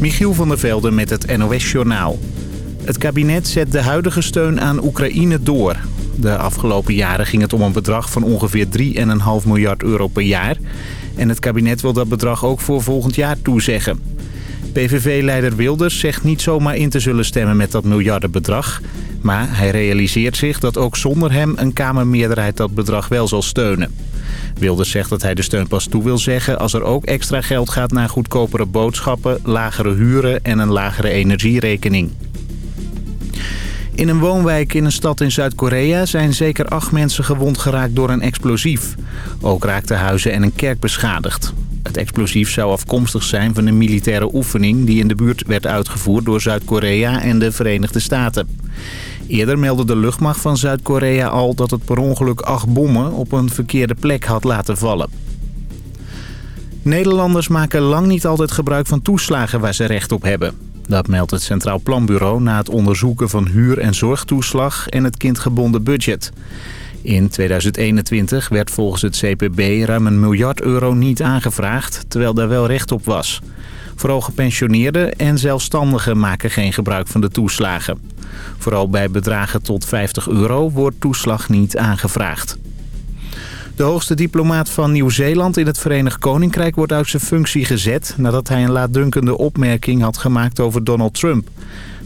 Michiel van der Velden met het NOS-journaal. Het kabinet zet de huidige steun aan Oekraïne door. De afgelopen jaren ging het om een bedrag van ongeveer 3,5 miljard euro per jaar. En het kabinet wil dat bedrag ook voor volgend jaar toezeggen. PVV-leider Wilders zegt niet zomaar in te zullen stemmen met dat miljardenbedrag. Maar hij realiseert zich dat ook zonder hem een Kamermeerderheid dat bedrag wel zal steunen. Wilders zegt dat hij de steun pas toe wil zeggen als er ook extra geld gaat naar goedkopere boodschappen, lagere huren en een lagere energierekening. In een woonwijk in een stad in Zuid-Korea zijn zeker acht mensen gewond geraakt door een explosief. Ook raakten huizen en een kerk beschadigd. Het explosief zou afkomstig zijn van een militaire oefening die in de buurt werd uitgevoerd door Zuid-Korea en de Verenigde Staten. Eerder meldde de luchtmacht van Zuid-Korea al dat het per ongeluk acht bommen op een verkeerde plek had laten vallen. Nederlanders maken lang niet altijd gebruik van toeslagen waar ze recht op hebben. Dat meldt het Centraal Planbureau na het onderzoeken van huur- en zorgtoeslag en het kindgebonden budget. In 2021 werd volgens het CPB ruim een miljard euro niet aangevraagd, terwijl daar wel recht op was. Vooral gepensioneerden en zelfstandigen maken geen gebruik van de toeslagen. Vooral bij bedragen tot 50 euro wordt toeslag niet aangevraagd. De hoogste diplomaat van Nieuw-Zeeland in het Verenigd Koninkrijk wordt uit zijn functie gezet... nadat hij een laatdunkende opmerking had gemaakt over Donald Trump.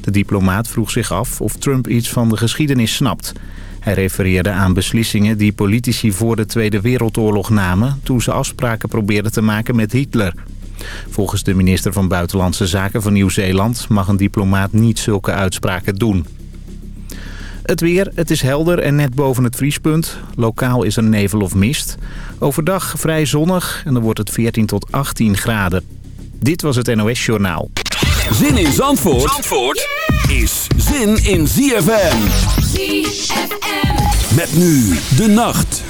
De diplomaat vroeg zich af of Trump iets van de geschiedenis snapt. Hij refereerde aan beslissingen die politici voor de Tweede Wereldoorlog namen... toen ze afspraken probeerden te maken met Hitler. Volgens de minister van Buitenlandse Zaken van Nieuw-Zeeland... mag een diplomaat niet zulke uitspraken doen. Het weer, het is helder en net boven het vriespunt. Lokaal is er nevel of mist. Overdag vrij zonnig en dan wordt het 14 tot 18 graden. Dit was het NOS Journaal. Zin in Zandvoort, Zandvoort is zin in ZFM. ZFM. Met nu de nacht.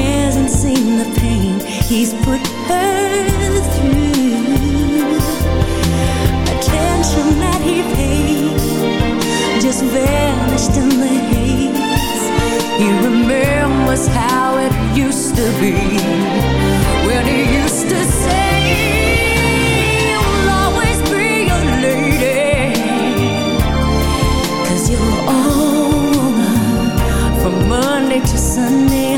hasn't seen the pain he's put her through. Attention that he paid just vanished in the haze. He remembers how it used to be when he used to say. Monday to Sunday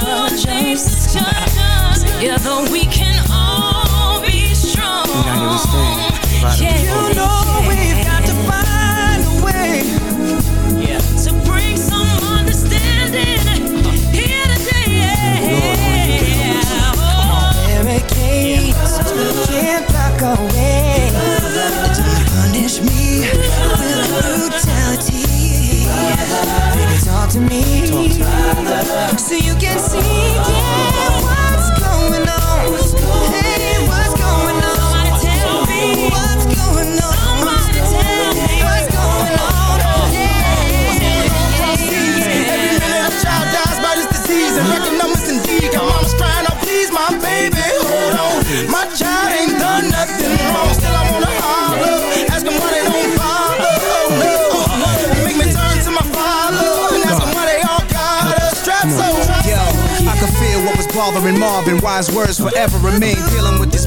judges. Together we can all be strong. Gotta do this thing. Yeah. Fathering Marvin, wise words forever remain. Dealing with this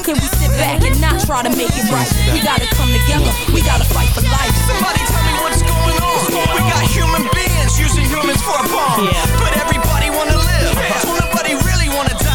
How can we sit back and not try to make it right? We gotta come together, we gotta fight for life. Somebody tell me what's going on. We got human beings using humans for a bomb. But everybody wanna live. Don't nobody really wanna die.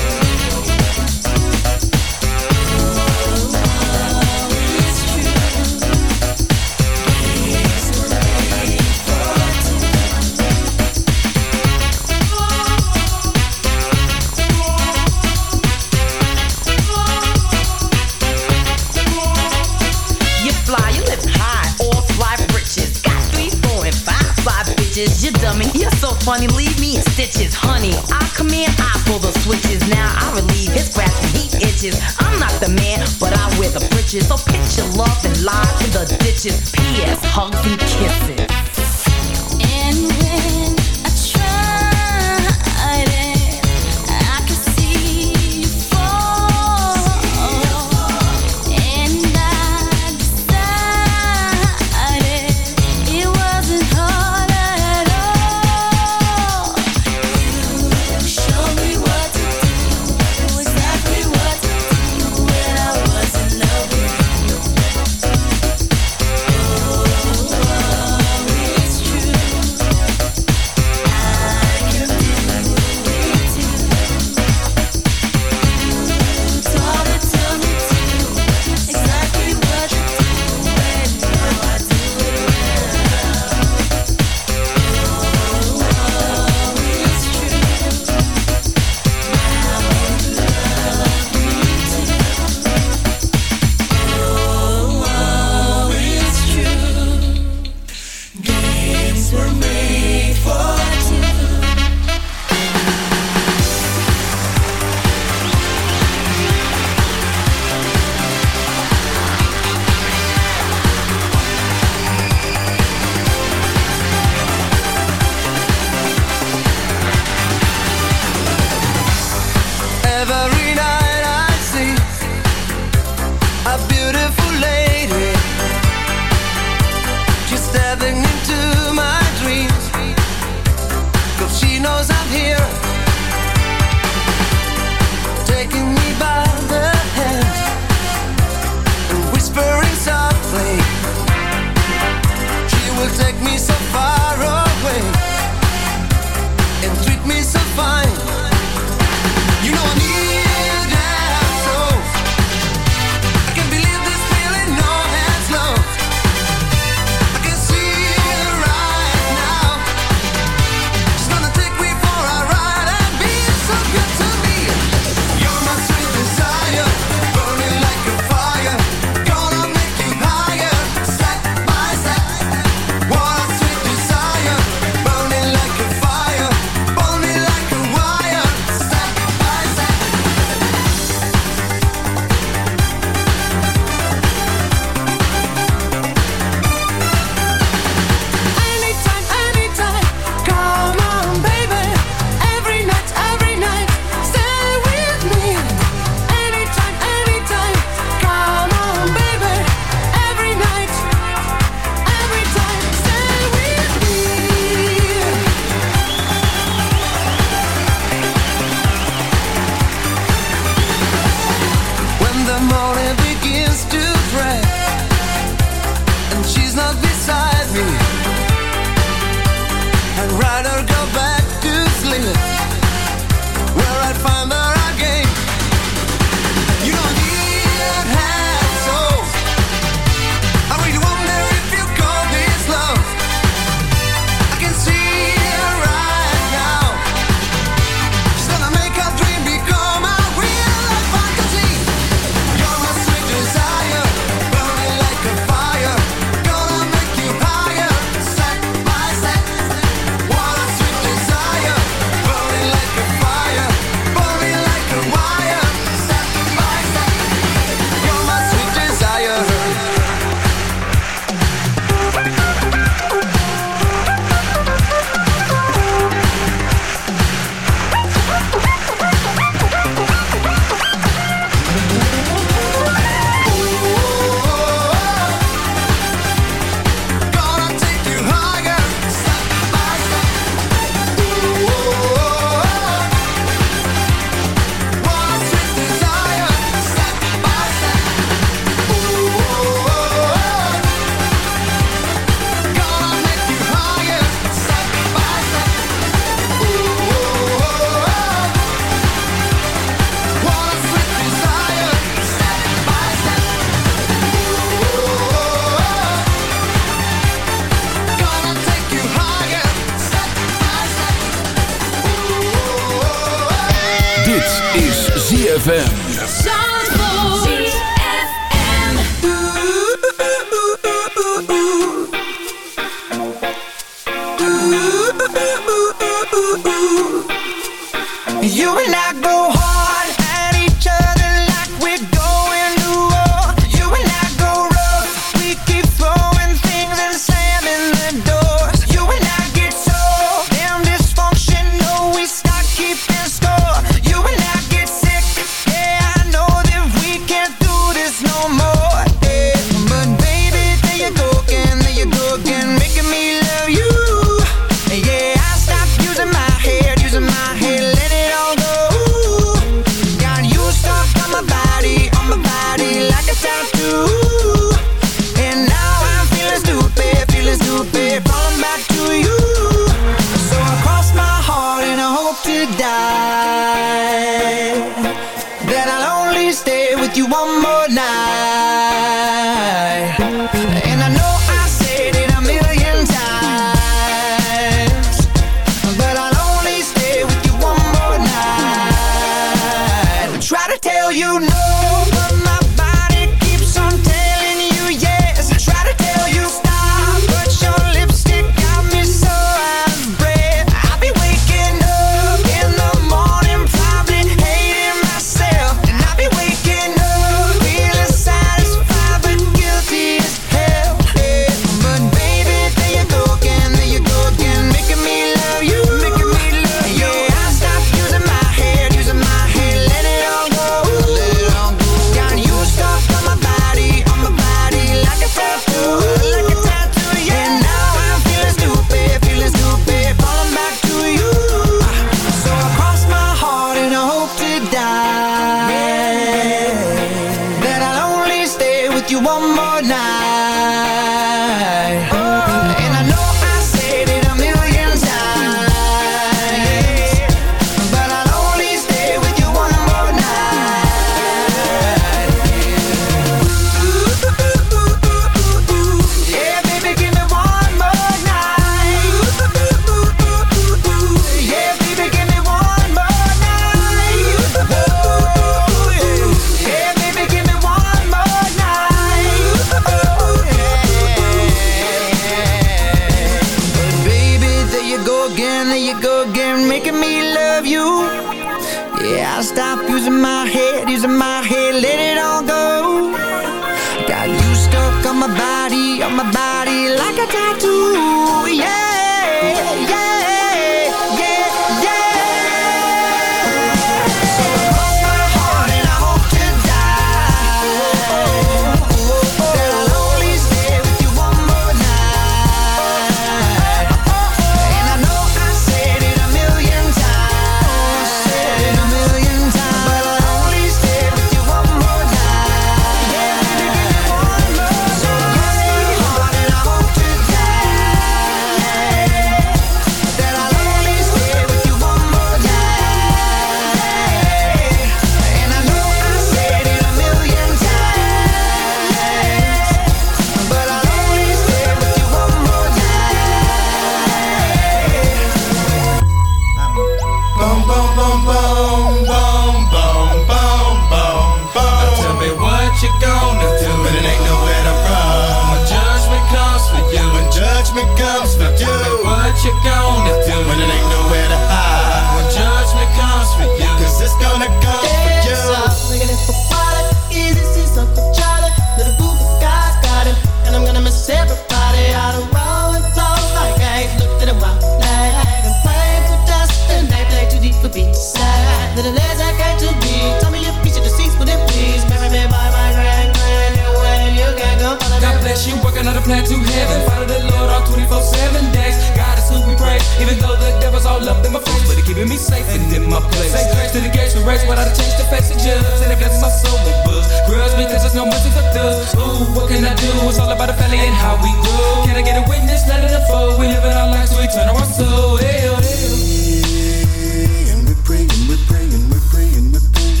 Race, but I change the face of judge. And blesses my soul with books. Grudge because there's no mercy for thugs. Ooh, what can I do? It's all about the family and how we grow. Can I get a witness? Let it unfold. We live in our lives, so we turn our soul. Hell, oh, hell. Oh. And we're praying, we're praying, we're praying, we're praying.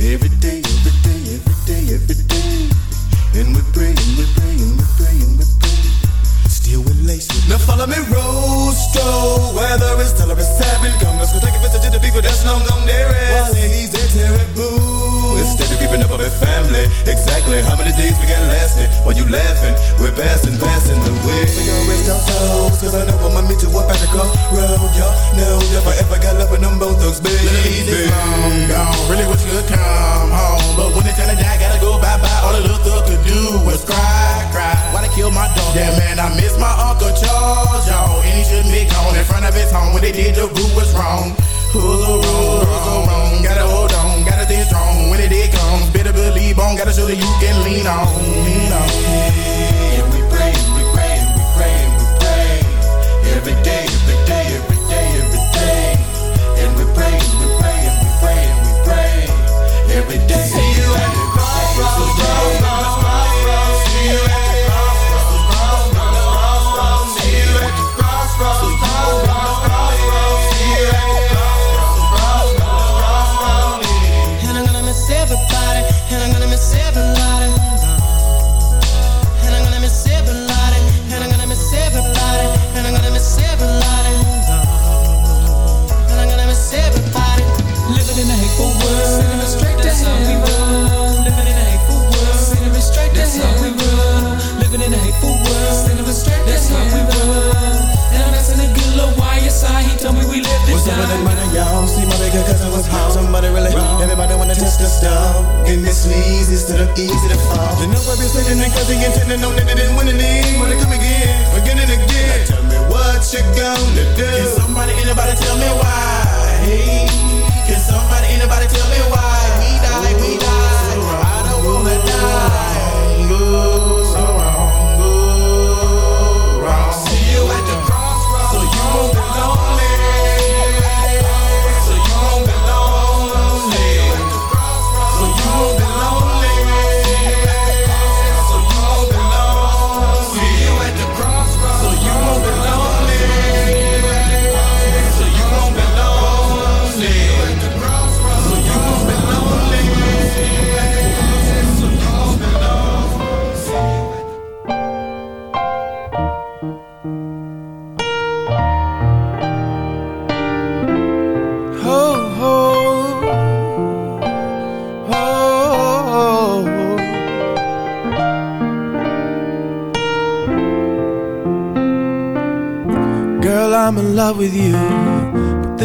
Every day, every day, every day, every day. And we're praying, we're praying, we're praying, we're praying. Still with lace. Now follow me, Rosto. Oh. Whether it's tell or seven. Come, let's go take a visit to the people that's long gone keeping up with family. Exactly how many days we got lasting? While you laughing, we're passing, passing the way. We gon' rest our souls, cause I know I'ma meet you up at the crossroad. Y'all know if ever got love with them both thugs, baby. Ladies, it's long gone. Really wish you could come home. But when it's time to die, gotta go bye bye. All the little thug could do was cry, cry. Why they kill my dog? Yeah, man, I miss my Uncle Charles, y'all. And he shouldn't be gone in front of his home. When they did, the group was wrong. Who's wrong? Who's wrong? Gotta hold on, gotta stay strong. When it day comes, better believe on. Gotta show that you can lean on, lean on. And we pray, we pray, we pray, we pray. Every day, every day, every day, every day. And we pray, we pray, we pray, we pray. Every day. See you at the cross. Everybody. And I'm gonna miss everybody. And I'm gonna miss everybody. My bigger cousin was home. Somebody really, wrong. everybody wanna test the stuff. This leads instead of easy to fall. You know I've been sitting and cause he intended that they didn't win any. Wanna come again, again and again. Now tell me what you gonna do. Can somebody, anybody tell me why? Can somebody, anybody tell me why? We die, we die. I don't wanna die.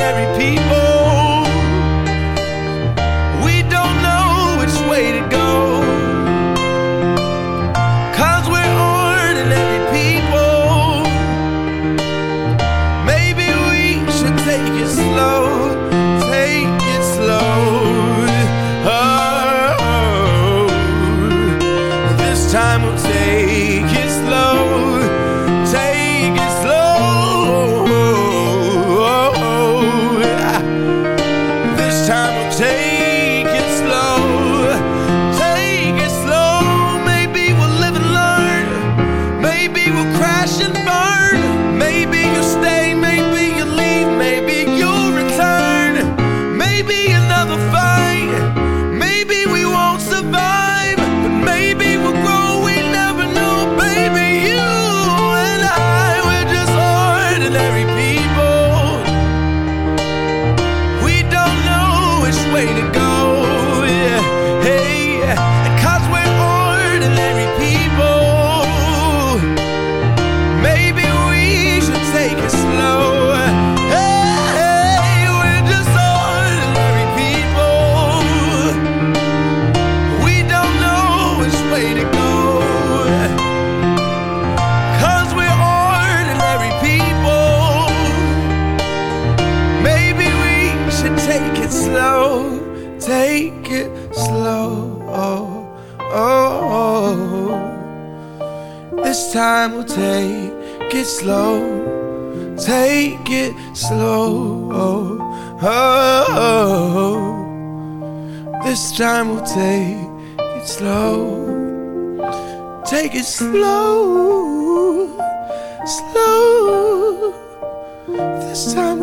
ordinary people.